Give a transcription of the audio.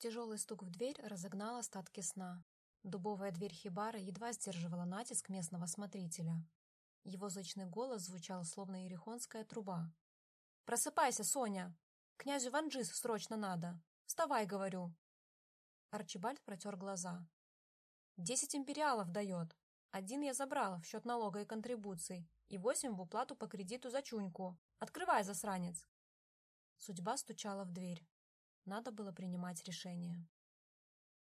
Тяжелый стук в дверь разогнал остатки сна. Дубовая дверь хибары едва сдерживала натиск местного смотрителя. Его зычный голос звучал, словно ерехонская труба. «Просыпайся, Соня! Князю Ванджис срочно надо! Вставай, говорю!» Арчибальд протер глаза. «Десять империалов дает. Один я забрала в счет налога и контрибуций, и восемь в уплату по кредиту за чуньку. Открывай, засранец!» Судьба стучала в дверь. Надо было принимать решение.